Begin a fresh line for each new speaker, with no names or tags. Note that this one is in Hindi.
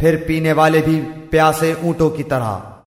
फिर पीने वाले भी प्यासे ऊंटों की तरह।